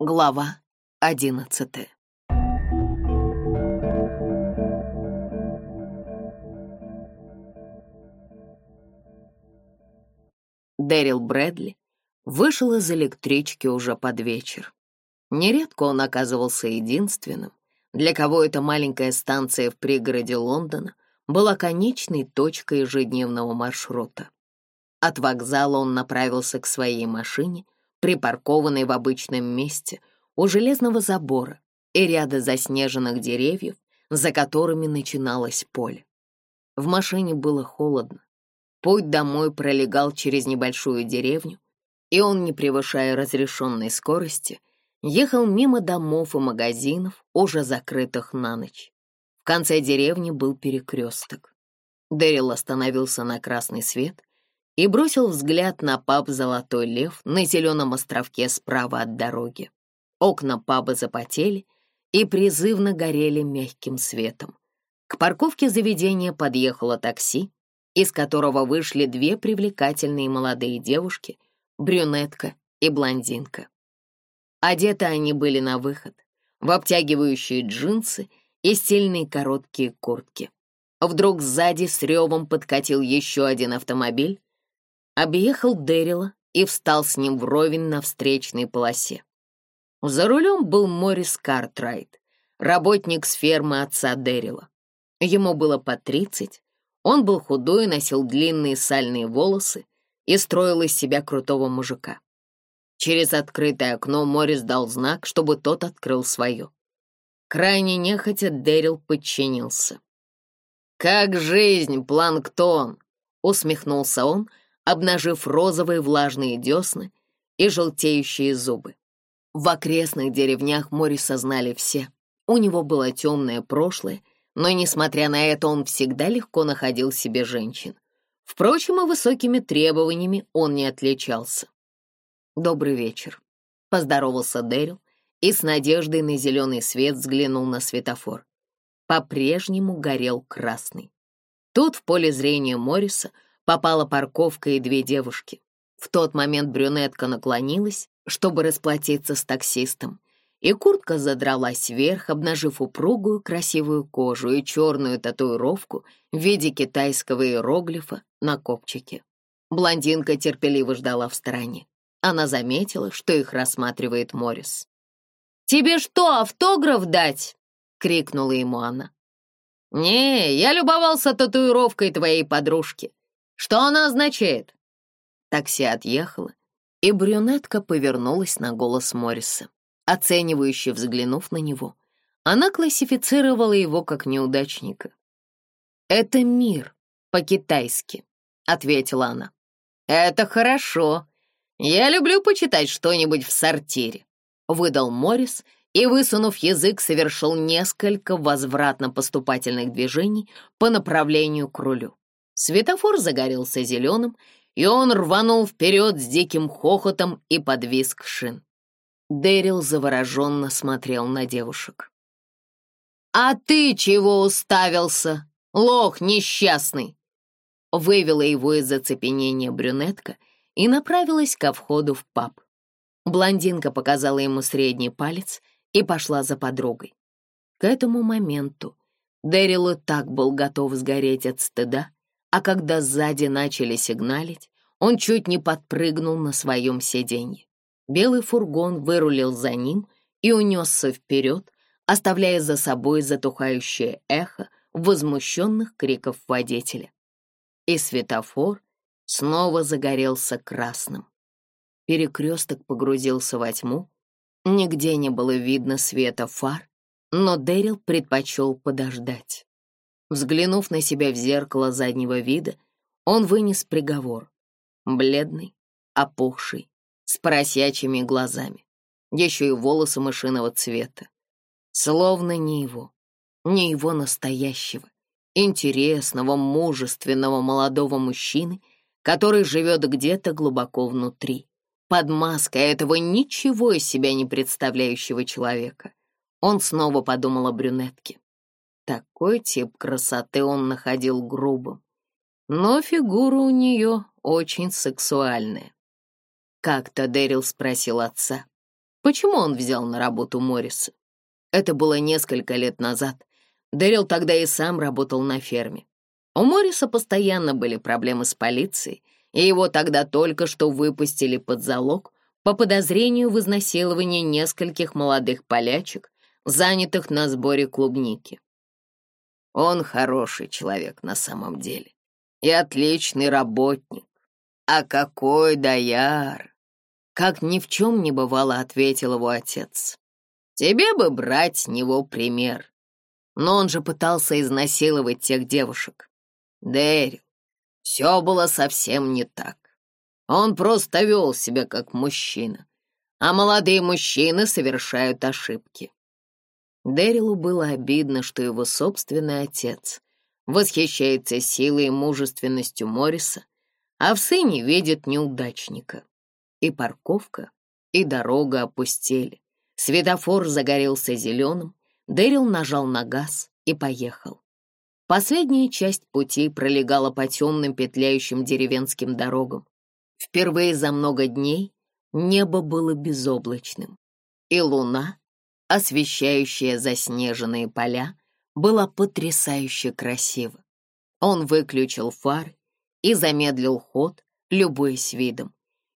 Глава одиннадцатая. Дэрил Брэдли вышел из электрички уже под вечер. Нередко он оказывался единственным, для кого эта маленькая станция в пригороде Лондона была конечной точкой ежедневного маршрута. От вокзала он направился к своей машине — припаркованный в обычном месте у железного забора и ряда заснеженных деревьев, за которыми начиналось поле. В машине было холодно. Путь домой пролегал через небольшую деревню, и он, не превышая разрешенной скорости, ехал мимо домов и магазинов, уже закрытых на ночь. В конце деревни был перекресток. Дэрил остановился на красный свет — и бросил взгляд на паб «Золотой лев» на зеленом островке справа от дороги. Окна паба запотели и призывно горели мягким светом. К парковке заведения подъехало такси, из которого вышли две привлекательные молодые девушки, брюнетка и блондинка. Одеты они были на выход, в обтягивающие джинсы и стильные короткие куртки. Вдруг сзади с ревом подкатил еще один автомобиль, объехал Дэрила и встал с ним вровень на встречной полосе. За рулем был Морис Картрайт, работник с фермы отца Дэрила. Ему было по тридцать, он был худой, носил длинные сальные волосы и строил из себя крутого мужика. Через открытое окно Морис дал знак, чтобы тот открыл свое. Крайне нехотя Дэрил подчинился. «Как жизнь, планктон!» — усмехнулся он — обнажив розовые влажные десны и желтеющие зубы. В окрестных деревнях Мориса знали все. У него было темное прошлое, но, несмотря на это, он всегда легко находил себе женщин. Впрочем, и высокими требованиями он не отличался. «Добрый вечер», — поздоровался Дэрил и с надеждой на зеленый свет взглянул на светофор. По-прежнему горел красный. Тут в поле зрения Морриса попала парковка и две девушки. В тот момент брюнетка наклонилась, чтобы расплатиться с таксистом, и куртка задралась вверх, обнажив упругую красивую кожу и черную татуировку в виде китайского иероглифа на копчике. Блондинка терпеливо ждала в стороне. Она заметила, что их рассматривает Морис. «Тебе что, автограф дать?» — крикнула ему она. «Не, я любовался татуировкой твоей подружки», что она означает?» Такси отъехало, и брюнетка повернулась на голос Морриса, оценивающе взглянув на него. Она классифицировала его как неудачника. «Это мир, по-китайски», — ответила она. «Это хорошо. Я люблю почитать что-нибудь в сортире», — выдал Моррис и, высунув язык, совершил несколько возвратно-поступательных движений по направлению к рулю. Светофор загорелся зеленым, и он рванул вперед с диким хохотом и подвис к шин. Дэрил завороженно смотрел на девушек. «А ты чего уставился, лох несчастный?» Вывела его из зацепенения брюнетка и направилась ко входу в паб. Блондинка показала ему средний палец и пошла за подругой. К этому моменту Дэрил и так был готов сгореть от стыда, а когда сзади начали сигналить, он чуть не подпрыгнул на своем сиденье. Белый фургон вырулил за ним и унесся вперед, оставляя за собой затухающее эхо возмущенных криков водителя. И светофор снова загорелся красным. Перекресток погрузился во тьму, нигде не было видно света фар, но Дэрил предпочел подождать. Взглянув на себя в зеркало заднего вида, он вынес приговор. Бледный, опухший, с поросячьими глазами, еще и волосы мышиного цвета. Словно не его, не его настоящего, интересного, мужественного молодого мужчины, который живет где-то глубоко внутри, под маской этого ничего из себя не представляющего человека. Он снова подумал о брюнетке. Такой тип красоты он находил грубым, но фигура у нее очень сексуальная. Как-то Дэрил спросил отца, почему он взял на работу Морриса. Это было несколько лет назад. Дэрил тогда и сам работал на ферме. У Морриса постоянно были проблемы с полицией, и его тогда только что выпустили под залог по подозрению в изнасиловании нескольких молодых полячек, занятых на сборе клубники. Он хороший человек на самом деле и отличный работник. А какой дояр! Как ни в чем не бывало, ответил его отец. Тебе бы брать с него пример. Но он же пытался изнасиловать тех девушек. Дэрил, все было совсем не так. Он просто вел себя как мужчина. А молодые мужчины совершают ошибки. Дэрилу было обидно, что его собственный отец восхищается силой и мужественностью Морриса, а в сыне видит неудачника. И парковка, и дорога опустели. Светофор загорелся зеленым, Дэрил нажал на газ и поехал. Последняя часть пути пролегала по темным петляющим деревенским дорогам. Впервые за много дней небо было безоблачным, и луна освещающее заснеженные поля, было потрясающе красиво. Он выключил фар и замедлил ход, любуясь видом.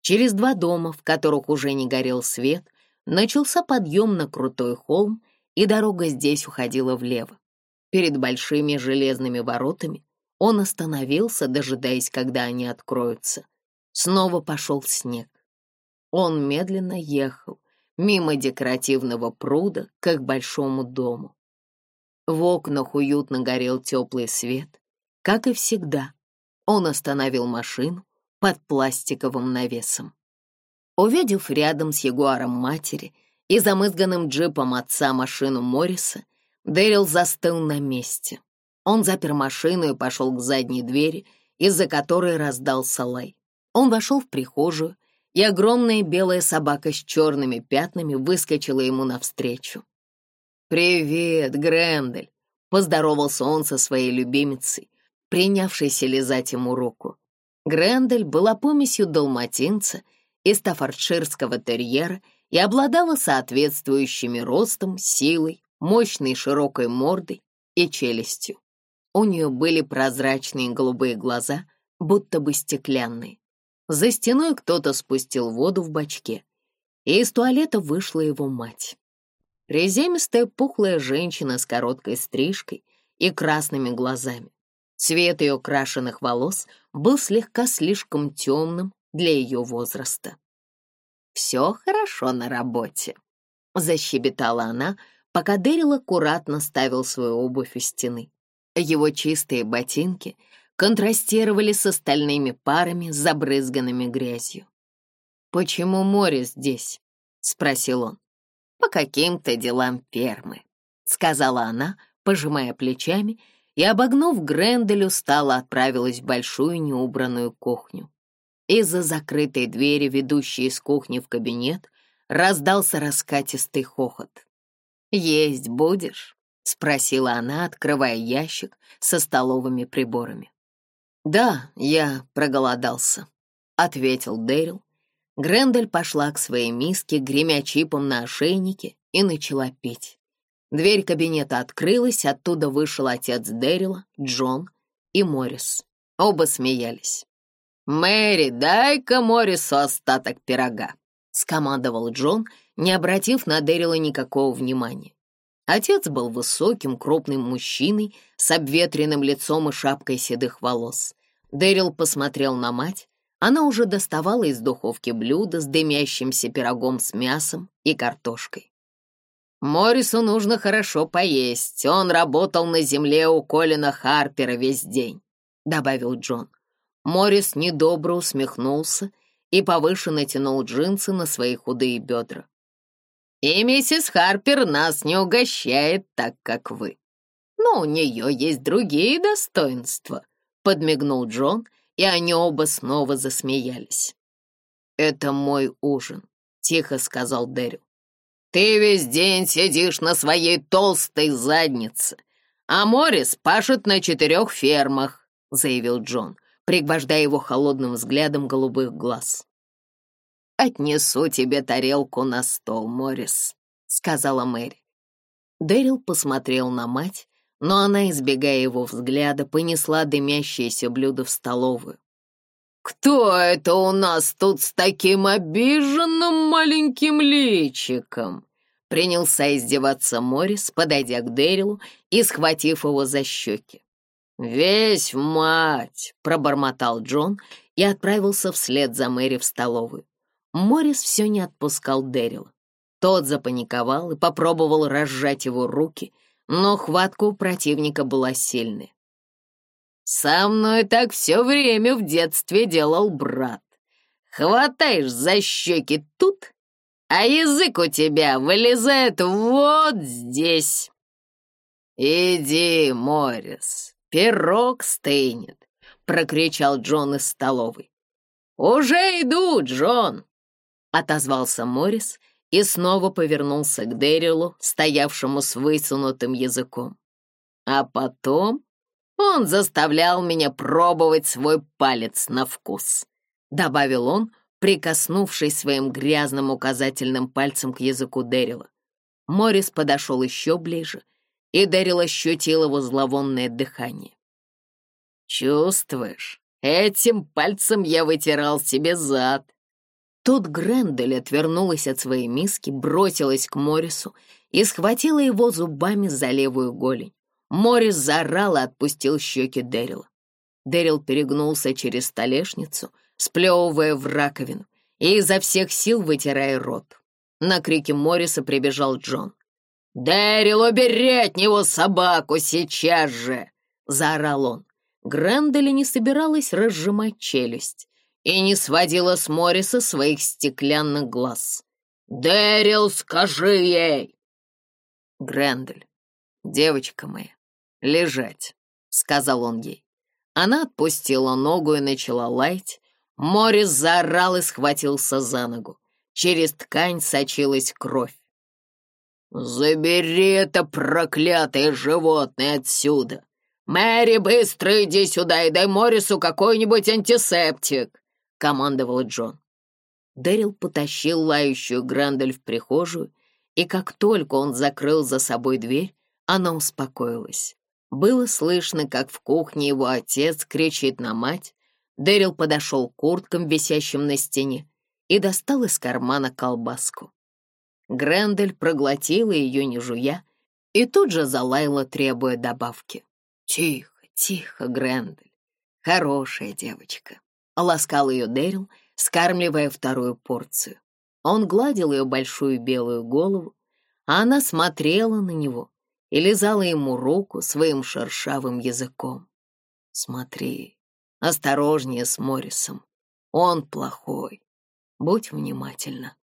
Через два дома, в которых уже не горел свет, начался подъем на крутой холм, и дорога здесь уходила влево. Перед большими железными воротами он остановился, дожидаясь, когда они откроются. Снова пошел снег. Он медленно ехал, мимо декоративного пруда, к их большому дому. В окнах уютно горел теплый свет. Как и всегда, он остановил машину под пластиковым навесом. Увидев рядом с ягуаром матери и замызганным джипом отца машину Морриса, Дэрил застыл на месте. Он запер машину и пошел к задней двери, из-за которой раздался лай. Он вошел в прихожую, и огромная белая собака с черными пятнами выскочила ему навстречу. «Привет, Грендель!» — поздоровался он со своей любимицей, принявшейся лизать ему руку. Грендель была помесью долматинца и стаффордширского терьера и обладала соответствующими ростом, силой, мощной широкой мордой и челюстью. У нее были прозрачные голубые глаза, будто бы стеклянные, за стеной кто-то спустил воду в бачке, и из туалета вышла его мать. Приземистая пухлая женщина с короткой стрижкой и красными глазами. Цвет ее крашеных волос был слегка слишком темным для ее возраста. «Все хорошо на работе», — защебетала она, пока Дэрил аккуратно ставил свою обувь у стены. Его чистые ботинки — контрастировали с остальными парами, забрызганными грязью. «Почему море здесь?» — спросил он. «По каким-то делам фермы», — сказала она, пожимая плечами, и, обогнув Грендель, устала отправилась в большую неубранную кухню. Из-за закрытой двери, ведущей из кухни в кабинет, раздался раскатистый хохот. «Есть будешь?» — спросила она, открывая ящик со столовыми приборами. «Да, я проголодался», — ответил Дэрил. Грендель пошла к своей миске, гремя чипом на ошейнике, и начала пить. Дверь кабинета открылась, оттуда вышел отец Дэрила, Джон и Моррис. Оба смеялись. «Мэри, дай-ка Моррису остаток пирога», — скомандовал Джон, не обратив на Дэрила никакого внимания. Отец был высоким, крупным мужчиной с обветренным лицом и шапкой седых волос. Дэрил посмотрел на мать. Она уже доставала из духовки блюдо с дымящимся пирогом с мясом и картошкой. «Моррису нужно хорошо поесть. Он работал на земле у Колина Харпера весь день», — добавил Джон. Моррис недобро усмехнулся и повыше натянул джинсы на свои худые бедра. И миссис Харпер нас не угощает так, как вы. Но у нее есть другие достоинства», — подмигнул Джон, и они оба снова засмеялись. «Это мой ужин», — тихо сказал Дэрил. «Ты весь день сидишь на своей толстой заднице, а Морис пашет на четырех фермах», — заявил Джон, пригвождая его холодным взглядом голубых глаз отнесу тебе тарелку на стол, Моррис», — сказала Мэри. Дэрил посмотрел на мать, но она, избегая его взгляда, понесла дымящееся блюдо в столовую. «Кто это у нас тут с таким обиженным маленьким личиком?» Принялся издеваться Моррис, подойдя к Дэрилу и схватив его за щеки. «Весь в мать!» — пробормотал Джон и отправился вслед за Мэри в столовую. Морис все не отпускал Дэрила. Тот запаниковал и попробовал разжать его руки, но хватка у противника была сильной. «Со мной так все время в детстве делал брат. Хватаешь за щеки тут, а язык у тебя вылезает вот здесь». «Иди, Морис, пирог стынет», — прокричал Джон из столовой. «Уже иду, Джон!» отозвался Морис и снова повернулся к Дэрилу, стоявшему с высунутым языком. А потом он заставлял меня пробовать свой палец на вкус, добавил он, прикоснувшись своим грязным указательным пальцем к языку Дэрила. Морис подошел еще ближе, и Дэрил ощутил его зловонное дыхание. «Чувствуешь, этим пальцем я вытирал себе зад», Тут Грендель отвернулась от своей миски, бросилась к Морису и схватила его зубами за левую голень. Морис заорал и отпустил щеки Дэрила. Дэрил перегнулся через столешницу, сплевывая в раковину и изо всех сил вытирая рот. На крики Морриса прибежал Джон. «Дэрил, убери от него собаку сейчас же!» — заорал он. Грендель не собиралась разжимать челюсть и не сводила с Морриса своих стеклянных глаз. «Дэрил, скажи ей!» «Грендель, девочка моя, лежать», — сказал он ей. Она отпустила ногу и начала лаять. Моррис заорал и схватился за ногу. Через ткань сочилась кровь. «Забери это проклятое животное отсюда! Мэри, быстро иди сюда и дай Моррису какой-нибудь антисептик!» командовал Джон. Дэрил потащил лающую Грандель в прихожую, и как только он закрыл за собой дверь, она успокоилась. Было слышно, как в кухне его отец кричит на мать. Дэрил подошел к курткам, висящим на стене, и достал из кармана колбаску. Грендель проглотила ее, не жуя, и тут же залаяла, требуя добавки. «Тихо, тихо, Грендель, хорошая девочка», ласкал ее Дэрил, скармливая вторую порцию. Он гладил ее большую белую голову, а она смотрела на него и лизала ему руку своим шершавым языком. «Смотри, осторожнее с Моррисом, он плохой, будь внимательна».